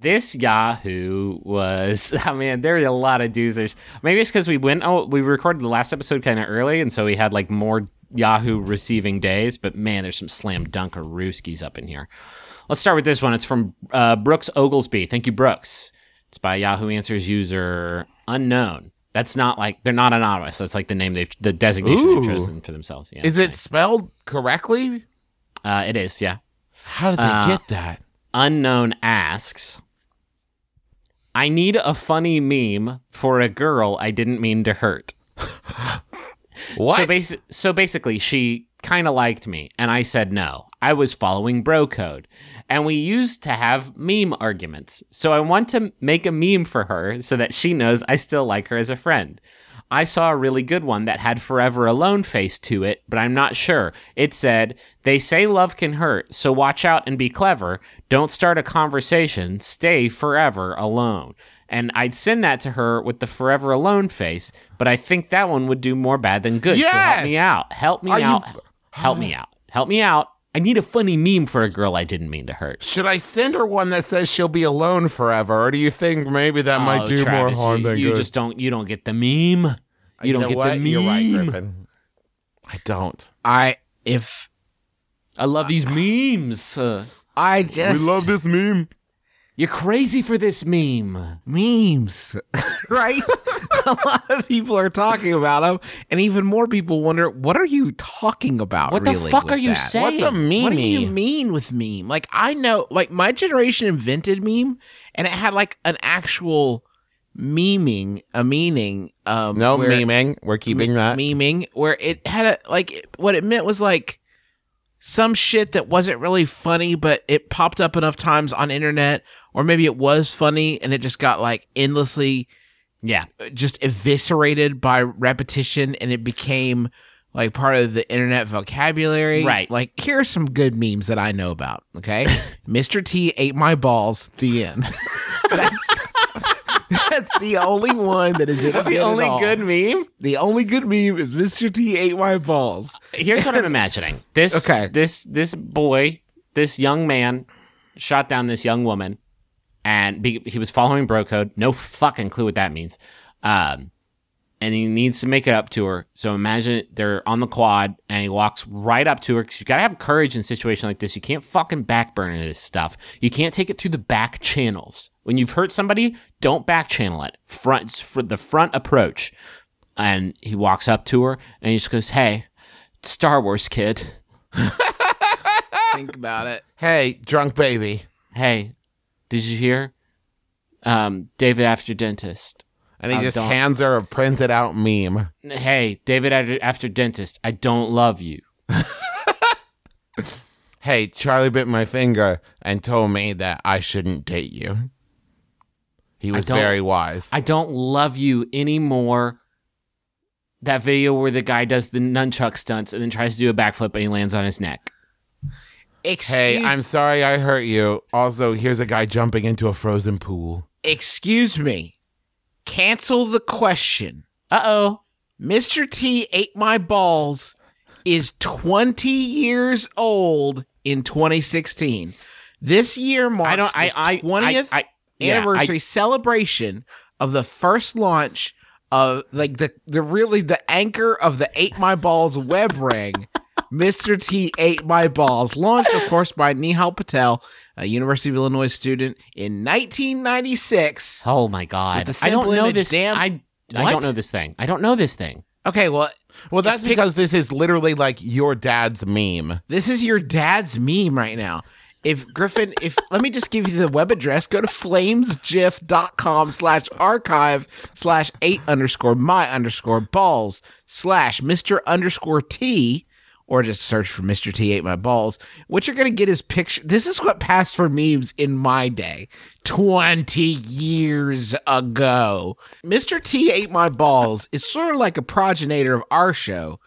This Yahoo was, I mean, there are a lot of doozers. Maybe it's because we went, oh, we recorded the last episode kind of early, and so we had like more Yahoo receiving days. But man, there's some slam dunk Rooskies up in here. Let's start with this one. It's from uh, Brooks Oglesby. Thank you, Brooks. It's by Yahoo Answers user unknown. That's not like they're not anonymous. That's like the name they've the designation Ooh. they've chosen for themselves. Yeah, Is it spelled correctly? Uh, it is. Yeah. How did they Uh, get that? Unknown asks, I need a funny meme for a girl I didn't mean to hurt. What? So, basi- so basically, she kind of liked me, and I said no. I was following bro code, and we used to have meme arguments. So I want to make a meme for her so that she knows I still like her as a friend. I saw a really good one that had forever alone face to it, but I'm not sure. It said, They say love can hurt, so watch out and be clever. Don't start a conversation. Stay forever alone. And I'd send that to her with the forever alone face, but I think that one would do more bad than good. So help me out. Help me Are you- out. Help me out. Help me out. I need a funny meme for a girl I didn't mean to hurt. Should I send her one that says she'll be alone forever, or do you think maybe that might Oh, do Travis, more harm you, than you good? You just don't you don't get the meme. You, don't get what? the meme. You're right, Griffin. I don't. I if I love these memes. Uh, I just we love this meme. You're crazy for this meme. memes, right? a lot of people are talking about them, and even more people wonder, what are you talking about? What the fuck are you that? saying? What's a meme? What do you mean with meme? Like I know, like my generation invented meme, and it had like an actual memeing, a meaning. Um, No where- memeing. We're keeping that. memeing where it had a like it- what it meant was like some shit that wasn't really funny but it popped up enough times on internet or maybe it was funny and it just got like endlessly Yeah. Uh, just eviscerated by repetition and it became like part of the internet vocabulary Right. like here are some good memes that i know about okay mr t ate my balls the end that's that's the only one that is That's the only good meme. the only good meme is Mr. T ate my balls. Here's what I'm imagining. This Okay. this this boy, this young man shot down this young woman and be, he was following bro code. No fucking clue what that means. Um and he needs to make it up to her. So imagine they're on the quad and he walks right up to her because you gotta have courage in a situation like this. You can't fucking backburner this stuff. You can't take it through the back channels. When you've hurt somebody, don't back channel it. Front for the front approach. And he walks up to her and he just goes, Hey, Star Wars kid. Think about it. Hey, drunk baby. Hey, did you hear? Um, David after dentist. And he I just don't- hands her a printed out meme. Hey, David after, dentist. I don't love you. Hey, Charlie bit my finger and told me that I shouldn't date you. He was very wise. I don't love you anymore. That video where the guy does the nunchuck stunts and then tries to do a backflip and he lands on his neck. Excuse, hey, I'm sorry I hurt you. Also, here's a guy jumping into a frozen pool. excuse me. Cancel the question. Uh oh. Mr. T ate my balls is 20 years old in 2016. This year marks I don't. I. I. the 20th I, I, yeah, anniversary celebration of the first launch of like the the really the anchor of the Ate My Balls web ring. Mr. T ate my balls, launched of course by Nehal Patel, a University of Illinois student in 1996. Oh my god. I don't know this. damn- I. I don't know this thing. I don't know this thing. Okay, well, Well, that's because this is literally like your dad's meme. this is your dad's meme right now. If Griffin, if let me just give you the web address, go to flamesgif.com slash archive slash eight underscore my underscore balls slash Mr. underscore T or just search for Mr. T ate my balls. What you're gonna get is picture this is what passed for memes in my day. 20 years ago. Mr. T ate my balls is sort of like a progenitor of our show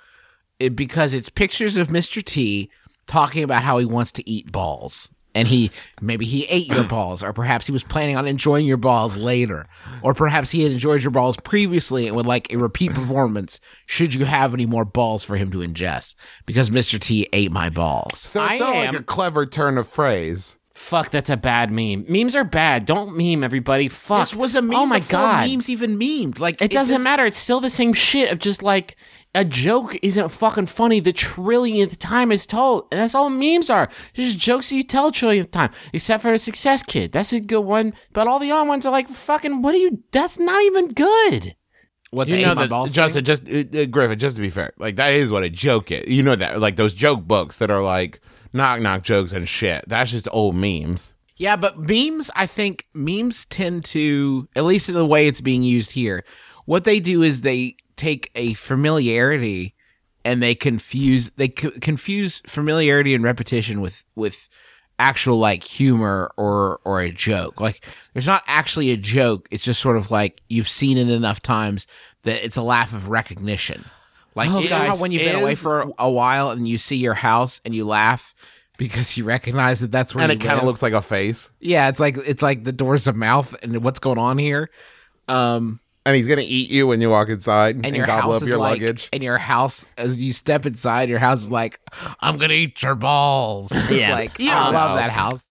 because it's pictures of Mr. T talking about how he wants to eat balls. And he maybe he ate your balls, or perhaps he was planning on enjoying your balls later, or perhaps he had enjoyed your balls previously and would like a repeat performance should you have any more balls for him to ingest. Because Mr. T ate my balls. So it's I not like a clever turn of phrase. Fuck, that's a bad meme. Memes are bad. Don't meme, everybody. Fuck. This was a meme Oh my before god. memes even memed. Like It doesn't just- matter. It's still the same shit of just like a joke isn't fucking funny the trillionth time it's told. And that's all memes are. Just jokes that you tell a trillionth time. Except for a success kid. That's a good one. But all the other ones are like fucking what are you that's not even good. What You they know ate my that balls Justin, just uh, uh, Griffin, just to be fair, like that is what a joke is. You know that, like those joke books that are like knock knock jokes and shit. That's just old memes. Yeah, but memes, I think memes tend to, at least in the way it's being used here, what they do is they take a familiarity and they confuse they co- confuse familiarity and repetition with with actual like humor or or a joke. Like there's not actually a joke. It's just sort of like you've seen it enough times that it's a laugh of recognition. Like Oh, you know how guys, when you've been away for a while and you see your house and you laugh because you recognize that that's where And you it kind of looks like a face. Yeah, it's like it's like the door's a mouth and what's going on here. Um And he's gonna eat you when you walk inside and, and your gobble up your like luggage. and your house as you step inside, your house is like, I'm gonna eat your balls. It's Yeah. like You I love know. that house.